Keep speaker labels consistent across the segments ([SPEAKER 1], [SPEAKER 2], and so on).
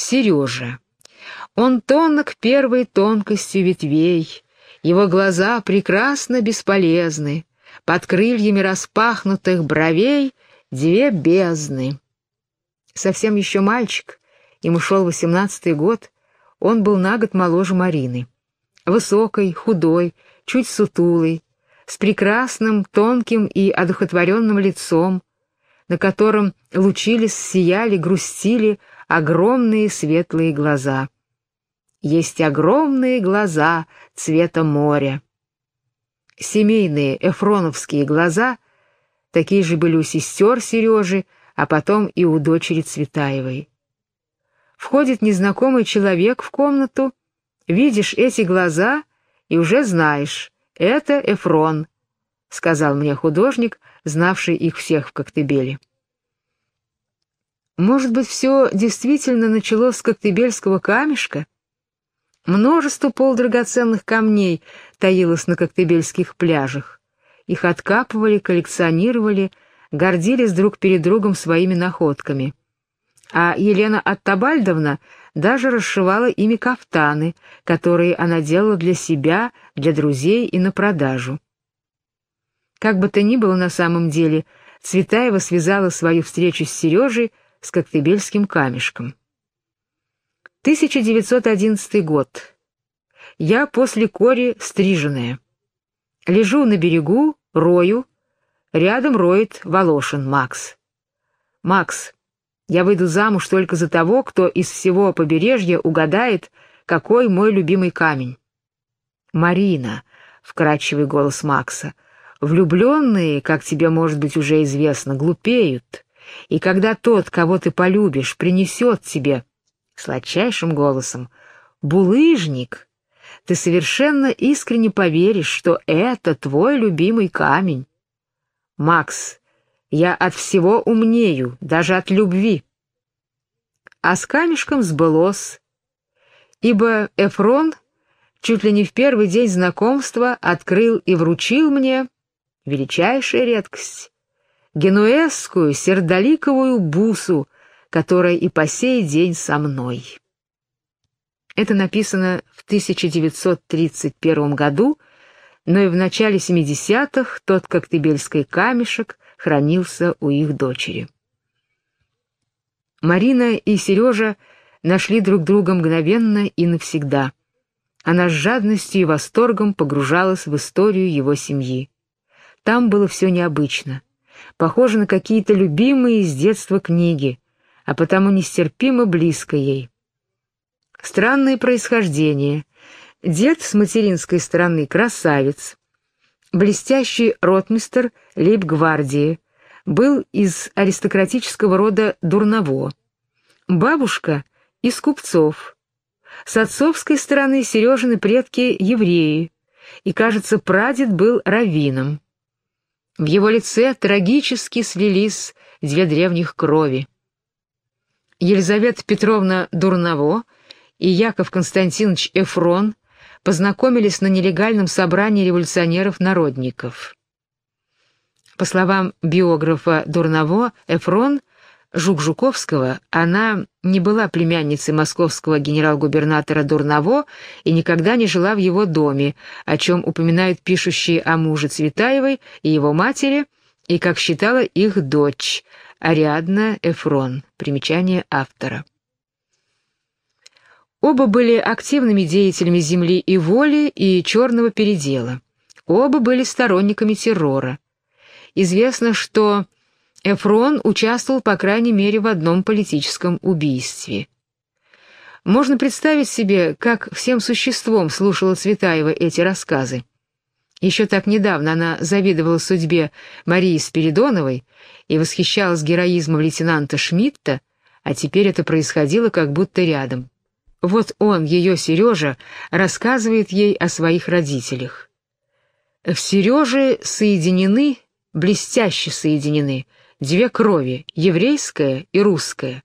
[SPEAKER 1] Сережа. Он тонок первой тонкостью ветвей, его глаза прекрасно бесполезны, под крыльями распахнутых бровей две бездны. Совсем еще мальчик, ему шел восемнадцатый год, он был на год моложе Марины. Высокой, худой, чуть сутулый, с прекрасным, тонким и одухотворенным лицом, на котором лучились, сияли, грустили огромные светлые глаза. Есть огромные глаза цвета моря. Семейные эфроновские глаза, такие же были у сестер Сережи, а потом и у дочери Цветаевой. Входит незнакомый человек в комнату, видишь эти глаза и уже знаешь, это Эфрон, — сказал мне художник, знавший их всех в Коктебеле. Может быть, все действительно началось с коктебельского камешка? Множество полудрагоценных камней таилось на коктебельских пляжах. Их откапывали, коллекционировали, гордились друг перед другом своими находками. А Елена Оттабальдовна даже расшивала ими кафтаны, которые она делала для себя, для друзей и на продажу. Как бы то ни было на самом деле, Цветаева связала свою встречу с Сережей с коктебельским камешком. 1911 год. Я после кори стриженная. Лежу на берегу, рою. Рядом роет Волошин Макс. «Макс, я выйду замуж только за того, кто из всего побережья угадает, какой мой любимый камень». «Марина», — вкрадчивый голос Макса, — «влюбленные, как тебе, может быть, уже известно, глупеют, и когда тот, кого ты полюбишь, принесет тебе сладчайшим голосом «булыжник», ты совершенно искренне поверишь, что это твой любимый камень. Макс, я от всего умнею, даже от любви. А с камешком сбылось, ибо Эфрон чуть ли не в первый день знакомства открыл и вручил мне величайшая редкость — генуэзскую сердоликовую бусу, которая и по сей день со мной. Это написано в 1931 году, но и в начале 70-х тот коктебельский камешек хранился у их дочери. Марина и Сережа нашли друг друга мгновенно и навсегда. Она с жадностью и восторгом погружалась в историю его семьи. Там было все необычно, похоже на какие-то любимые с детства книги, а потому нестерпимо близко ей. Странное происхождение. Дед с материнской стороны красавец, блестящий ротмистер лейб-гвардии, был из аристократического рода Дурново. Бабушка — из купцов. С отцовской стороны Сережины предки — евреи, и, кажется, прадед был раввином. В его лице трагически слились две древних крови. Елизавета Петровна Дурново и Яков Константинович Эфрон познакомились на нелегальном собрании революционеров-народников. По словам биографа Дурново, Эфрон Жук-Жуковского, она не была племянницей московского генерал-губернатора Дурново и никогда не жила в его доме, о чем упоминают пишущие о муже Цветаевой и его матери, и, как считала, их дочь, Ариадна Эфрон. Примечание автора. Оба были активными деятелями земли и воли и черного передела. Оба были сторонниками террора. Известно, что Эфрон участвовал, по крайней мере, в одном политическом убийстве. Можно представить себе, как всем существом слушала Цветаева эти рассказы. Еще так недавно она завидовала судьбе Марии Спиридоновой и восхищалась героизмом лейтенанта Шмидта, а теперь это происходило как будто рядом. Вот он, ее Сережа, рассказывает ей о своих родителях. В Сереже соединены, блестяще соединены, две крови, еврейская и русская.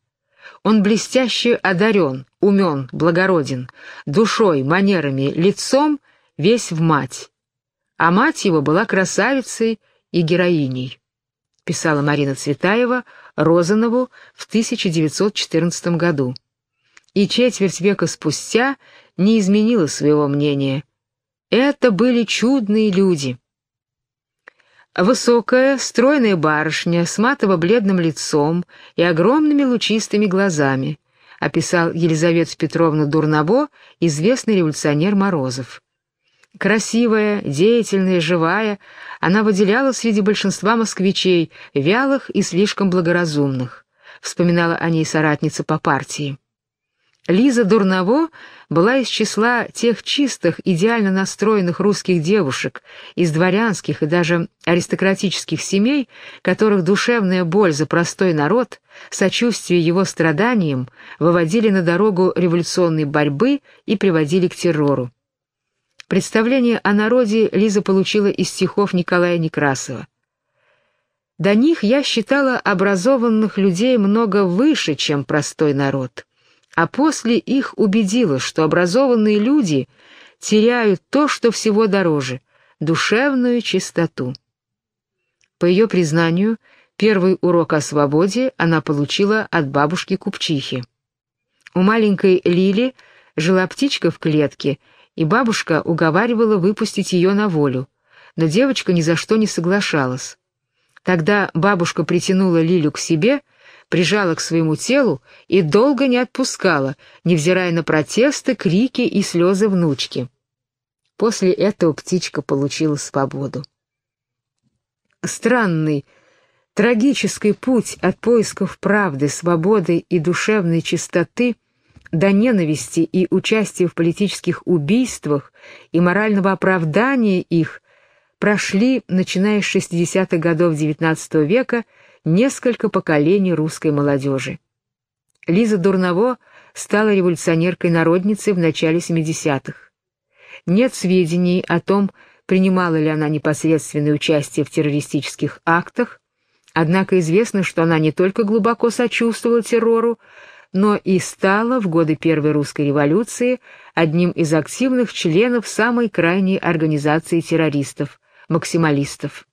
[SPEAKER 1] Он блестяще одарен, умен, благороден, душой, манерами, лицом, весь в мать а мать его была красавицей и героиней, писала Марина Цветаева Розанову в 1914 году. и четверть века спустя не изменила своего мнения. Это были чудные люди. Высокая, стройная барышня с матово-бледным лицом и огромными лучистыми глазами, описал Елизавету Петровну Дурново известный революционер Морозов. Красивая, деятельная, живая, она выделяла среди большинства москвичей, вялых и слишком благоразумных, вспоминала о ней соратница по партии. Лиза Дурново была из числа тех чистых, идеально настроенных русских девушек из дворянских и даже аристократических семей, которых душевная боль за простой народ, сочувствие его страданиям выводили на дорогу революционной борьбы и приводили к террору. Представление о народе Лиза получила из стихов Николая Некрасова. До них я считала образованных людей много выше, чем простой народ, а после их убедила, что образованные люди теряют то, что всего дороже — душевную чистоту. По ее признанию, первый урок о свободе она получила от бабушки-купчихи. У маленькой Лили жила птичка в клетке — и бабушка уговаривала выпустить ее на волю, но девочка ни за что не соглашалась. Тогда бабушка притянула Лилю к себе, прижала к своему телу и долго не отпускала, невзирая на протесты, крики и слезы внучки. После этого птичка получила свободу. Странный, трагический путь от поисков правды, свободы и душевной чистоты до ненависти и участия в политических убийствах и морального оправдания их прошли, начиная с 60-х годов XIX века, несколько поколений русской молодежи. Лиза Дурново стала революционеркой-народницей в начале 70-х. Нет сведений о том, принимала ли она непосредственное участие в террористических актах, однако известно, что она не только глубоко сочувствовала террору, но и стала в годы Первой русской революции одним из активных членов самой крайней организации террористов – максималистов.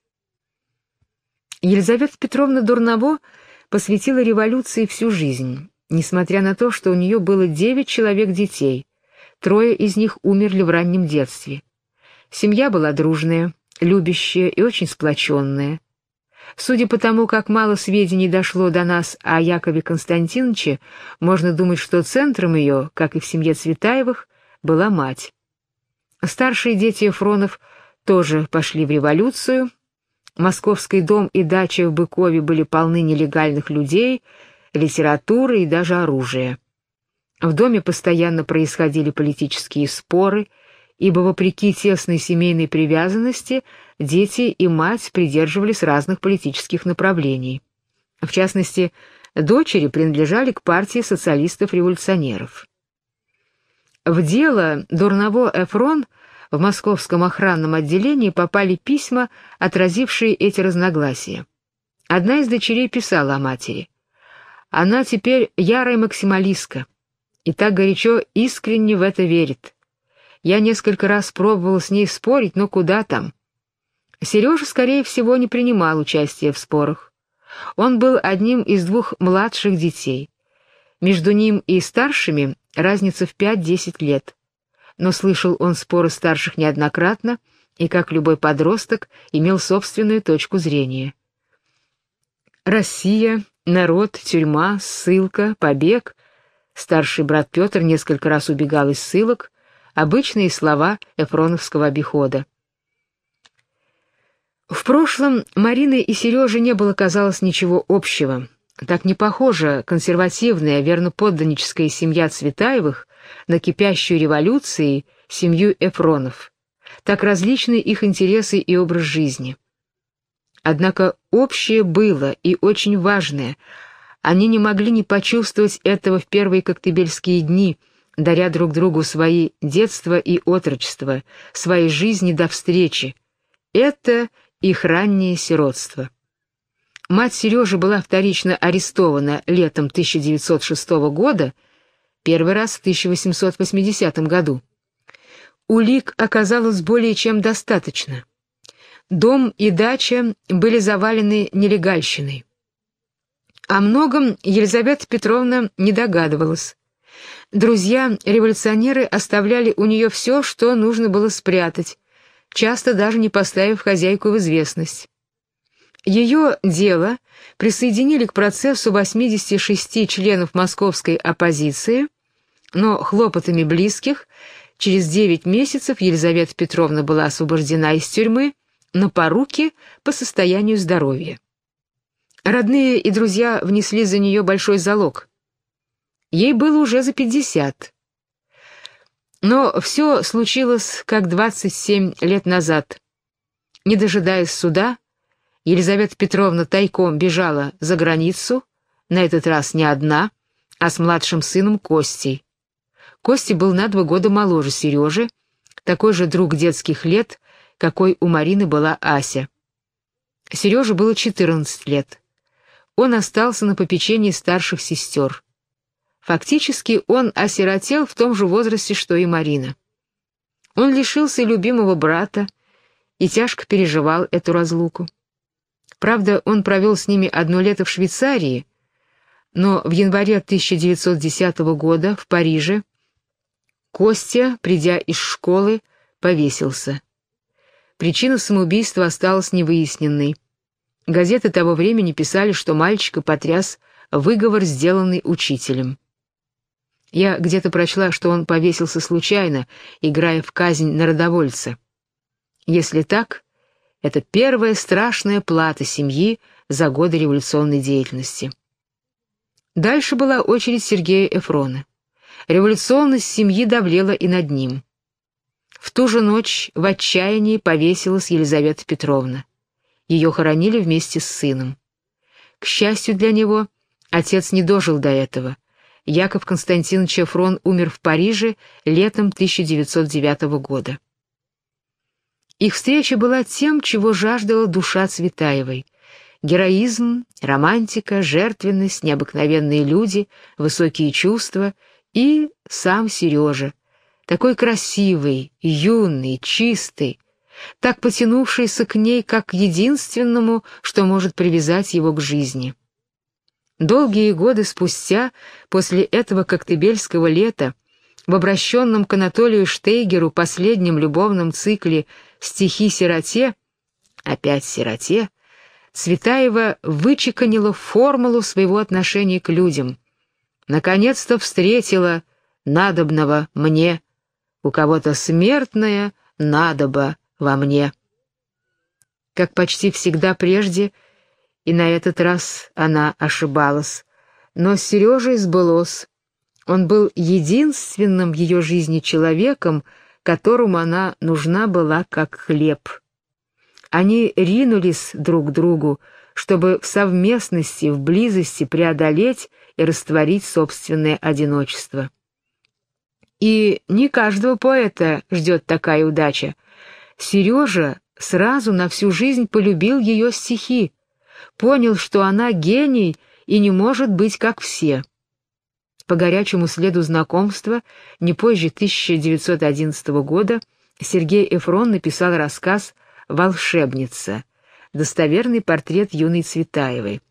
[SPEAKER 1] Елизавета Петровна Дурново посвятила революции всю жизнь, несмотря на то, что у нее было девять человек детей, трое из них умерли в раннем детстве. Семья была дружная, любящая и очень сплоченная. Судя по тому, как мало сведений дошло до нас о Якове Константиновиче, можно думать, что центром ее, как и в семье Цветаевых, была мать. Старшие дети Эфронов тоже пошли в революцию. Московский дом и дача в Быкове были полны нелегальных людей, литературы и даже оружия. В доме постоянно происходили политические споры – ибо вопреки тесной семейной привязанности дети и мать придерживались разных политических направлений. В частности, дочери принадлежали к партии социалистов-революционеров. В дело Дурново Эфрон в московском охранном отделении попали письма, отразившие эти разногласия. Одна из дочерей писала о матери. Она теперь ярая максималистка и так горячо искренне в это верит. Я несколько раз пробовала с ней спорить, но куда там? Сережа, скорее всего, не принимал участия в спорах. Он был одним из двух младших детей. Между ним и старшими разница в 5-10 лет. Но слышал он споры старших неоднократно и, как любой подросток, имел собственную точку зрения. Россия, народ, тюрьма, ссылка, побег. Старший брат Петр несколько раз убегал из ссылок, обычные слова эфроновского обихода. В прошлом Марины и Сережи не было, казалось, ничего общего. Так не похожа консервативная, верноподданническая семья Цветаевых на кипящую революцией семью Эфронов. Так различны их интересы и образ жизни. Однако общее было и очень важное. Они не могли не почувствовать этого в первые коктебельские дни – даря друг другу свои детство и отрочество, свои жизни до встречи. Это их раннее сиротство. Мать Сережи была вторично арестована летом 1906 года, первый раз в 1880 году. Улик оказалось более чем достаточно. Дом и дача были завалены нелегальщиной. О многом Елизавета Петровна не догадывалась Друзья-революционеры оставляли у нее все, что нужно было спрятать, часто даже не поставив хозяйку в известность. Ее дело присоединили к процессу 86 членов московской оппозиции, но хлопотами близких через 9 месяцев Елизавета Петровна была освобождена из тюрьмы на поруки по состоянию здоровья. Родные и друзья внесли за нее большой залог. Ей было уже за 50. Но все случилось как 27 лет назад. Не дожидаясь суда, Елизавета Петровна тайком бежала за границу, на этот раз не одна, а с младшим сыном Костей. Костя был на два года моложе Сережи, такой же друг детских лет, какой у Марины была Ася. Сереже было 14 лет. Он остался на попечении старших сестер. Фактически он осиротел в том же возрасте, что и Марина. Он лишился любимого брата и тяжко переживал эту разлуку. Правда, он провел с ними одно лето в Швейцарии, но в январе 1910 года в Париже Костя, придя из школы, повесился. Причина самоубийства осталась невыясненной. Газеты того времени писали, что мальчика потряс выговор, сделанный учителем. Я где-то прочла, что он повесился случайно, играя в казнь народовольца. Если так, это первая страшная плата семьи за годы революционной деятельности. Дальше была очередь Сергея Эфрона. Революционность семьи давлела и над ним. В ту же ночь в отчаянии повесилась Елизавета Петровна. Ее хоронили вместе с сыном. К счастью для него, отец не дожил до этого. Яков Константинович Эфрон умер в Париже летом 1909 года. Их встреча была тем, чего жаждала душа Цветаевой. Героизм, романтика, жертвенность, необыкновенные люди, высокие чувства и сам Сережа, такой красивый, юный, чистый, так потянувшийся к ней как к единственному, что может привязать его к жизни. Долгие годы спустя, после этого коктебельского лета, в обращенном к Анатолию Штейгеру последнем любовном цикле «Стихи сироте», опять сироте, Цветаева вычеканила формулу своего отношения к людям. Наконец-то встретила надобного мне, у кого-то смертная надоба во мне. Как почти всегда прежде, и на этот раз она ошибалась, но с Сережей сбылось. Он был единственным в ее жизни человеком, которому она нужна была как хлеб. Они ринулись друг к другу, чтобы в совместности, в близости преодолеть и растворить собственное одиночество. И не каждого поэта ждет такая удача. Сережа сразу на всю жизнь полюбил ее стихи, понял, что она гений и не может быть как все по горячему следу знакомства не позже 1911 года Сергей Эфрон написал рассказ «Волшебница», достоверный портрет юной Цветаевой.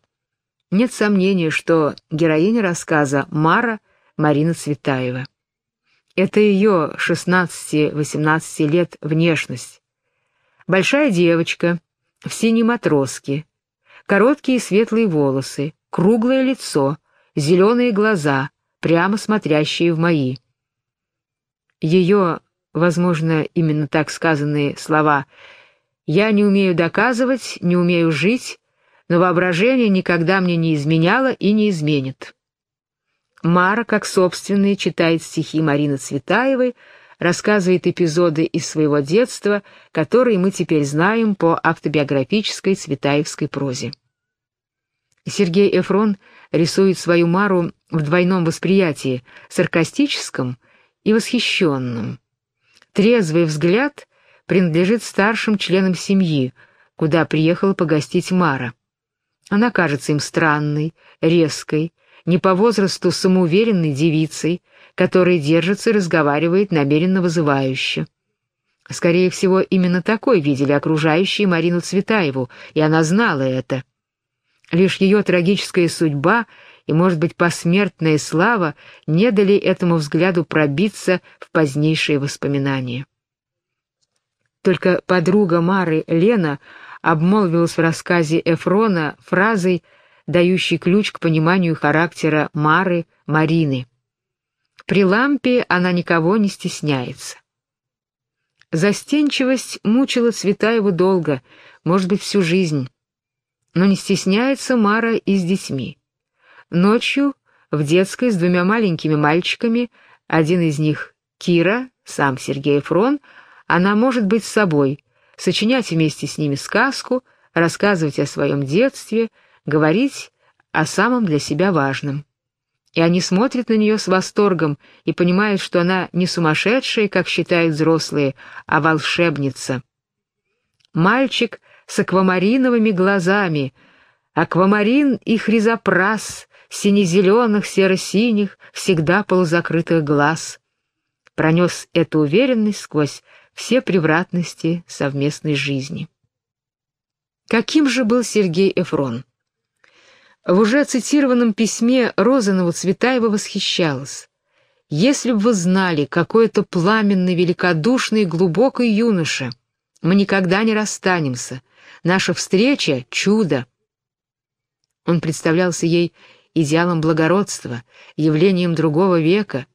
[SPEAKER 1] Нет сомнения, что героиня рассказа Мара Марина Цветаева. Это ее 16-18 лет внешность. Большая девочка, в синей матроске, короткие светлые волосы, круглое лицо, зеленые глаза, прямо смотрящие в мои. Ее, возможно, именно так сказанные слова «Я не умею доказывать, не умею жить, но воображение никогда мне не изменяло и не изменит». Мара, как собственные, читает стихи Марины Цветаевой, рассказывает эпизоды из своего детства, которые мы теперь знаем по автобиографической цветаевской прозе. Сергей Эфрон рисует свою Мару в двойном восприятии, саркастическом и восхищенном. Трезвый взгляд принадлежит старшим членам семьи, куда приехала погостить Мара. Она кажется им странной, резкой, не по возрасту самоуверенной девицей, которая держится и разговаривает намеренно вызывающе. Скорее всего, именно такой видели окружающие Марину Цветаеву, и она знала это. Лишь ее трагическая судьба и, может быть, посмертная слава не дали этому взгляду пробиться в позднейшие воспоминания. Только подруга Мары Лена обмолвилась в рассказе Эфрона фразой, дающей ключ к пониманию характера Мары Марины. При лампе она никого не стесняется. Застенчивость мучила Цветаеву долго, может быть, всю жизнь. Но не стесняется Мара и с детьми. Ночью в детской с двумя маленькими мальчиками, один из них Кира, сам Сергей Фрон, она может быть с собой, сочинять вместе с ними сказку, рассказывать о своем детстве, говорить о самом для себя важном. И они смотрят на нее с восторгом и понимают, что она не сумасшедшая, как считают взрослые, а волшебница. Мальчик с аквамариновыми глазами, аквамарин и хризопрас, сине-зеленых, серо-синих, всегда полузакрытых глаз. Пронес эту уверенность сквозь все превратности совместной жизни. Каким же был Сергей Эфрон? В уже цитированном письме Розанова Цветаева восхищалась. «Если бы вы знали, какой это пламенный, великодушный, глубокий юноша, мы никогда не расстанемся. Наша встреча — чудо». Он представлялся ей идеалом благородства, явлением другого века,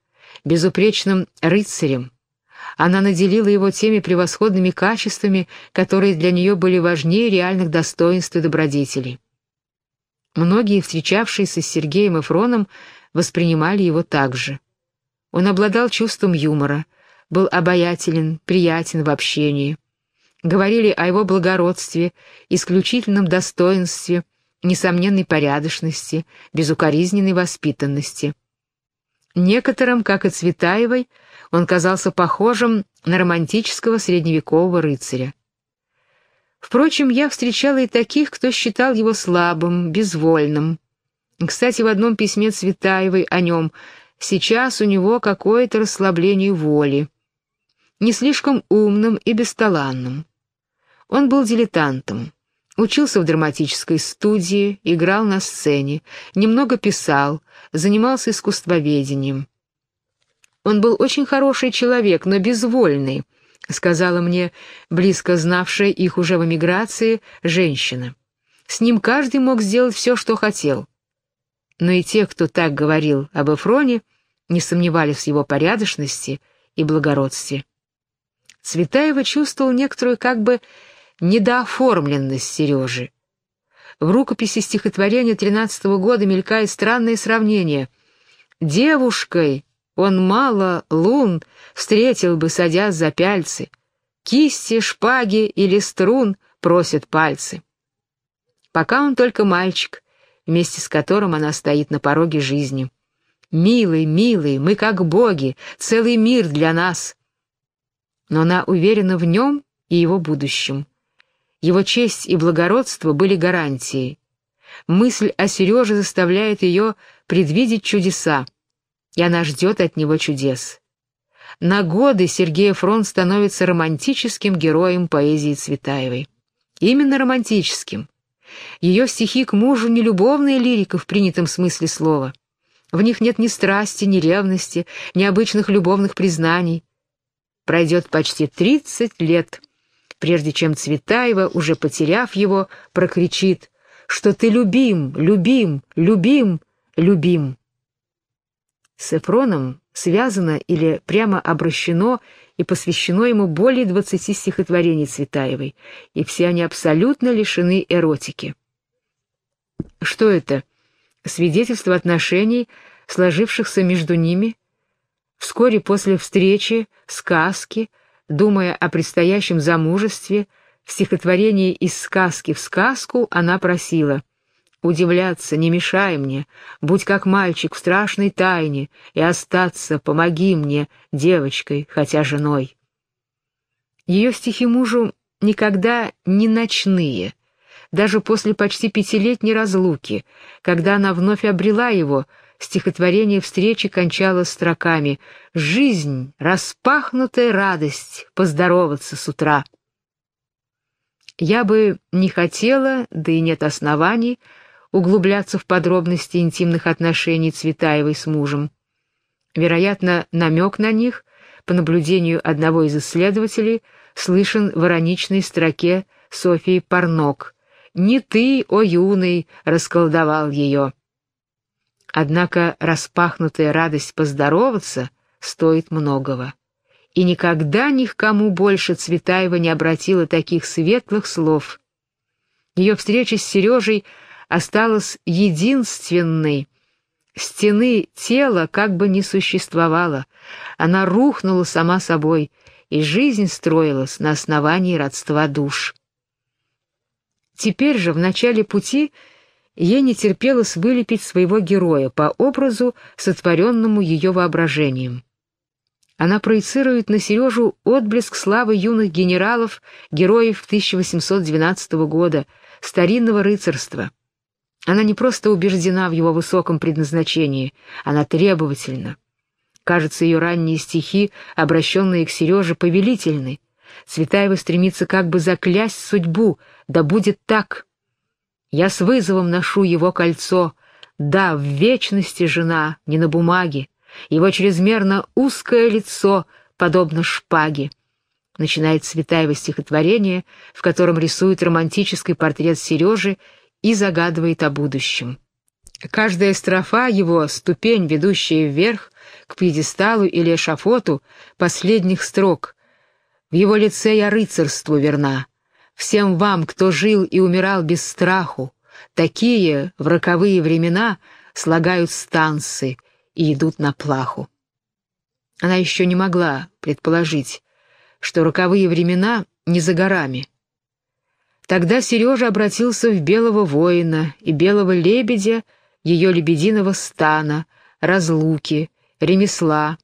[SPEAKER 1] безупречным рыцарем, она наделила его теми превосходными качествами, которые для нее были важнее реальных достоинств и добродетелей. Многие, встречавшиеся с Сергеем Эфроном, воспринимали его так же. Он обладал чувством юмора, был обаятелен, приятен в общении. Говорили о его благородстве, исключительном достоинстве, несомненной порядочности, безукоризненной воспитанности. Некоторым, как и Цветаевой, он казался похожим на романтического средневекового рыцаря. Впрочем, я встречала и таких, кто считал его слабым, безвольным. Кстати, в одном письме Цветаевой о нем «сейчас у него какое-то расслабление воли», не слишком умным и бесталанным. Он был дилетантом, учился в драматической студии, играл на сцене, немного писал, занимался искусствоведением. Он был очень хороший человек, но безвольный, сказала мне близко знавшая их уже в эмиграции женщина. С ним каждый мог сделать все, что хотел. Но и те, кто так говорил об Эфроне, не сомневались в его порядочности и благородстве. Цветаева чувствовал некоторую как бы недооформленность Сережи. В рукописи стихотворения тринадцатого года мелькает странное сравнение. «Девушкой он мало лун встретил бы, садясь за пяльцы. Кисти, шпаги или струн просят пальцы. Пока он только мальчик, вместе с которым она стоит на пороге жизни. «Милый, милый, мы как боги, целый мир для нас». Но она уверена в нем и его будущем. Его честь и благородство были гарантией. Мысль о Сереже заставляет ее предвидеть чудеса и она ждет от него чудес. На годы Сергей Фрон становится романтическим героем поэзии Цветаевой. Именно романтическим. Ее стихи к мужу не любовная лирика в принятом смысле слова. В них нет ни страсти, ни ревности, ни обычных любовных признаний. Пройдет почти тридцать лет, прежде чем Цветаева, уже потеряв его, прокричит, что ты любим, любим, любим, любим. С Эфроном связано или прямо обращено и посвящено ему более двадцати стихотворений Цветаевой, и все они абсолютно лишены эротики. Что это? Свидетельство отношений, сложившихся между ними? Вскоре после встречи, сказки, думая о предстоящем замужестве, в стихотворении «Из сказки в сказку» она просила Удивляться не мешай мне, будь как мальчик в страшной тайне, и остаться помоги мне, девочкой, хотя женой. Ее стихи мужу никогда не ночные, даже после почти пятилетней разлуки, когда она вновь обрела его, стихотворение встречи кончалось строками «Жизнь, распахнутая радость, поздороваться с утра». Я бы не хотела, да и нет оснований, углубляться в подробности интимных отношений Цветаевой с мужем. Вероятно, намек на них, по наблюдению одного из исследователей, слышен в ироничной строке Софии Парнок «Не ты, о юный, расколдовал ее». Однако распахнутая радость поздороваться стоит многого. И никогда ни к кому больше Цветаева не обратила таких светлых слов. Ее встреча с Сережей осталась единственной. Стены тела как бы не существовало. Она рухнула сама собой, и жизнь строилась на основании родства душ. Теперь же, в начале пути, ей не терпелось вылепить своего героя по образу, сотворенному ее воображением. Она проецирует на Сережу отблеск славы юных генералов, героев 1812 года, старинного рыцарства. Она не просто убеждена в его высоком предназначении, она требовательна. Кажется, ее ранние стихи, обращенные к Сереже, повелительны. Цветаева стремится как бы заклясть судьбу, да будет так. Я с вызовом ношу его кольцо, да, в вечности жена, не на бумаге, его чрезмерно узкое лицо, подобно шпаге. Начинает Цветаева стихотворение, в котором рисует романтический портрет Сережи и загадывает о будущем. Каждая строфа его — ступень, ведущая вверх, к пьедесталу или эшафоту последних строк. В его лице я рыцарству верна. Всем вам, кто жил и умирал без страху, такие в роковые времена слагают станцы и идут на плаху. Она еще не могла предположить, что роковые времена не за горами — Тогда Сережа обратился в белого воина и белого лебедя, ее лебединого стана, разлуки, ремесла.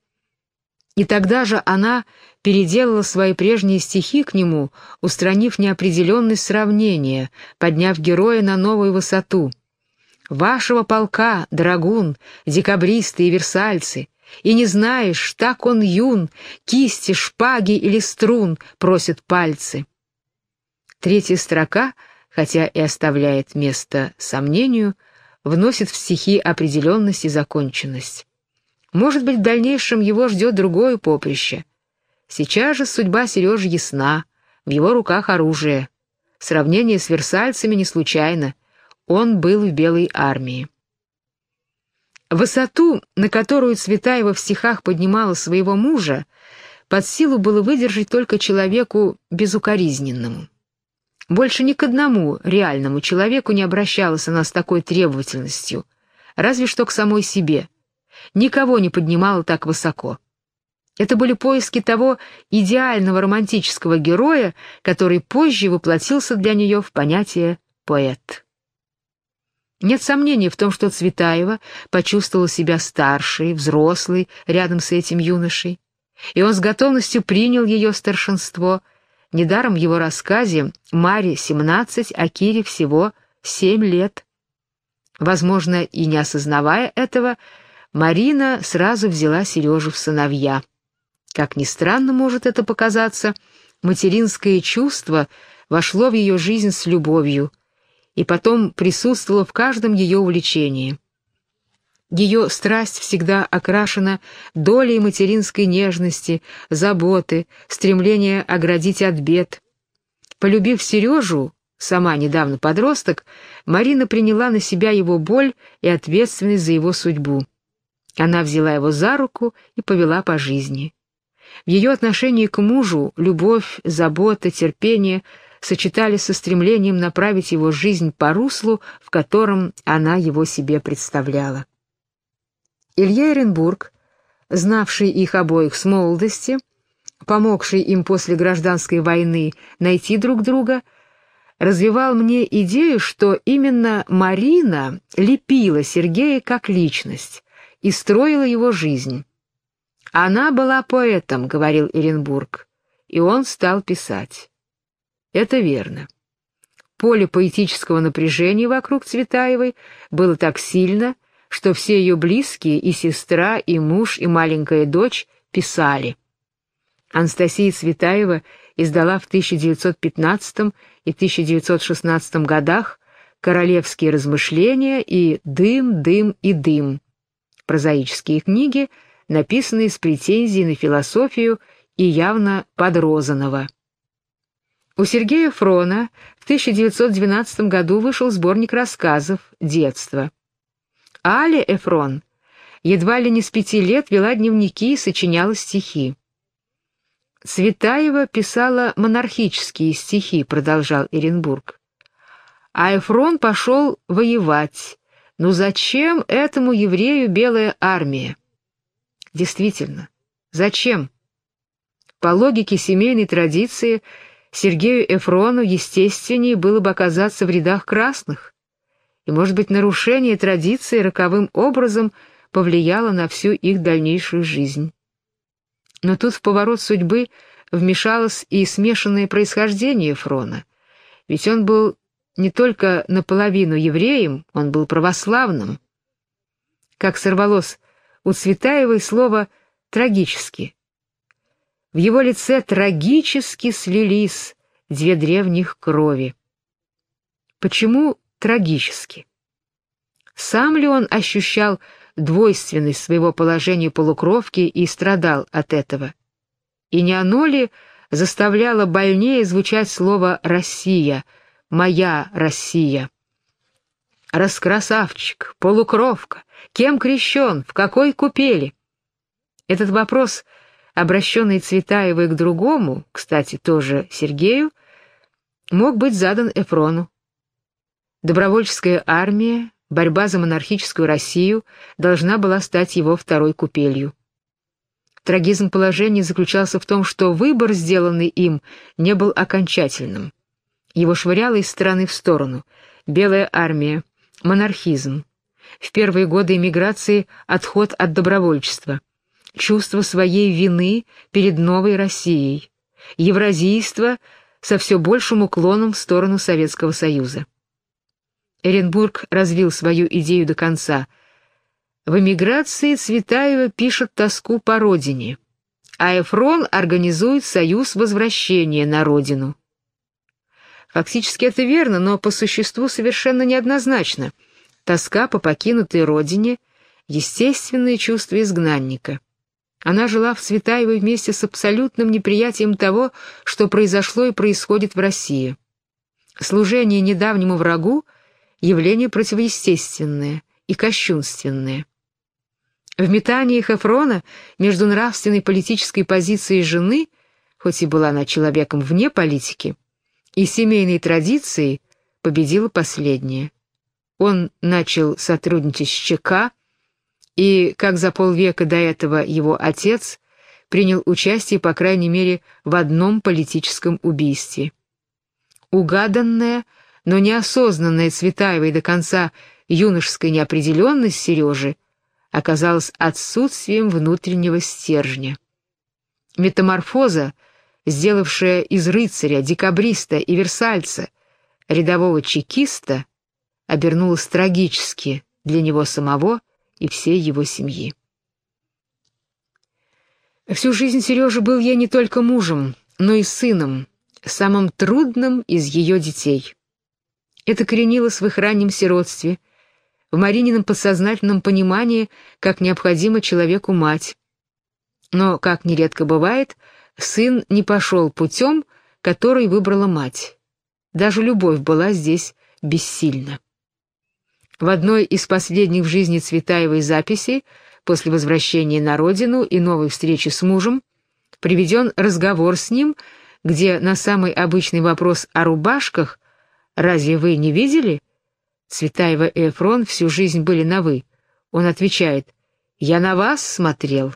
[SPEAKER 1] И тогда же она переделала свои прежние стихи к нему, устранив неопределенность сравнения, подняв героя на новую высоту. «Вашего полка, драгун, декабристы и версальцы, и не знаешь, так он юн, кисти, шпаги или струн просят пальцы». Третья строка, хотя и оставляет место сомнению, вносит в стихи определенность и законченность. Может быть, в дальнейшем его ждет другое поприще. Сейчас же судьба Сережи ясна, в его руках оружие. Сравнение с версальцами не случайно. Он был в Белой армии. Высоту, на которую Цветаева в стихах поднимала своего мужа, под силу было выдержать только человеку безукоризненному. Больше ни к одному реальному человеку не обращалась она с такой требовательностью, разве что к самой себе. Никого не поднимала так высоко. Это были поиски того идеального романтического героя, который позже воплотился для нее в понятие «поэт». Нет сомнений в том, что Цветаева почувствовала себя старшей, взрослой рядом с этим юношей, и он с готовностью принял ее старшинство — Недаром в его рассказе Маре 17, а Кире всего 7 лет. Возможно, и не осознавая этого, Марина сразу взяла Сережу в сыновья. Как ни странно может это показаться, материнское чувство вошло в ее жизнь с любовью и потом присутствовало в каждом ее увлечении. Ее страсть всегда окрашена долей материнской нежности, заботы, стремления оградить от бед. Полюбив Сережу, сама недавно подросток, Марина приняла на себя его боль и ответственность за его судьбу. Она взяла его за руку и повела по жизни. В ее отношении к мужу любовь, забота, терпение сочетались со стремлением направить его жизнь по руслу, в котором она его себе представляла. Илья Эренбург, знавший их обоих с молодости, помогший им после гражданской войны найти друг друга, развивал мне идею, что именно Марина лепила Сергея как личность и строила его жизнь. «Она была поэтом», — говорил Эренбург, и он стал писать. Это верно. Поле поэтического напряжения вокруг Цветаевой было так сильно, что все ее близкие, и сестра, и муж, и маленькая дочь писали. Анастасия Цветаева издала в 1915 и 1916 годах «Королевские размышления» и «Дым, дым и дым» — прозаические книги, написанные с претензией на философию и явно подрозанного. У Сергея Фрона в 1912 году вышел сборник рассказов «Детство». Аля Эфрон едва ли не с пяти лет вела дневники и сочиняла стихи. Цветаева писала монархические стихи, продолжал Эренбург. А Эфрон пошел воевать. Ну зачем этому еврею белая армия? Действительно, зачем? По логике семейной традиции Сергею Эфрону естественнее было бы оказаться в рядах красных. И, может быть, нарушение традиции роковым образом повлияло на всю их дальнейшую жизнь. Но тут в поворот судьбы вмешалось и смешанное происхождение Фрона, ведь он был не только наполовину евреем, он был православным. Как сорвалось у Цветаевой слово «трагически». В его лице трагически слились две древних крови. Почему трагически? Сам ли он ощущал двойственность своего положения полукровки и страдал от этого. И не оно ли заставляло больнее звучать слово «Россия», «Моя Россия»? Раскрасавчик, полукровка, кем крещен, в какой купели? Этот вопрос, обращенный Цветаевой к другому, кстати, тоже Сергею, мог быть задан Эфрону. Добровольческая армия, борьба за монархическую Россию должна была стать его второй купелью. Трагизм положения заключался в том, что выбор, сделанный им, не был окончательным. Его швыряло из стороны в сторону. Белая армия, монархизм. В первые годы эмиграции отход от добровольчества. Чувство своей вины перед новой Россией. Евразийство со все большим уклоном в сторону Советского Союза. Эренбург развил свою идею до конца. В эмиграции Цветаева пишет тоску по родине, а Эфрон организует союз возвращения на родину. Фактически это верно, но по существу совершенно неоднозначно. Тоска по покинутой родине — естественное чувство изгнанника. Она жила в Цветаевой вместе с абсолютным неприятием того, что произошло и происходит в России. Служение недавнему врагу явление противоестественное и кощунственное. В метаниях Эфрона между нравственной политической позицией жены, хоть и была она человеком вне политики, и семейной традицией победила последняя. Он начал сотрудничать с ЧК, и, как за полвека до этого его отец, принял участие, по крайней мере, в одном политическом убийстве. Угаданное – но неосознанная Цветаевой до конца юношеская неопределенность Сережи оказалась отсутствием внутреннего стержня. Метаморфоза, сделавшая из рыцаря, декабриста и версальца рядового чекиста, обернулась трагически для него самого и всей его семьи. Всю жизнь Сережа был ей не только мужем, но и сыном, самым трудным из ее детей. Это коренилось в их раннем сиротстве, в Маринином подсознательном понимании, как необходима человеку мать. Но, как нередко бывает, сын не пошел путем, который выбрала мать. Даже любовь была здесь бессильна. В одной из последних в жизни Цветаевой записей, после возвращения на родину и новой встречи с мужем, приведен разговор с ним, где на самый обычный вопрос о рубашках Разве вы не видели? Цветаева и Эфрон всю жизнь были на «вы». Он отвечает, «Я на вас смотрел,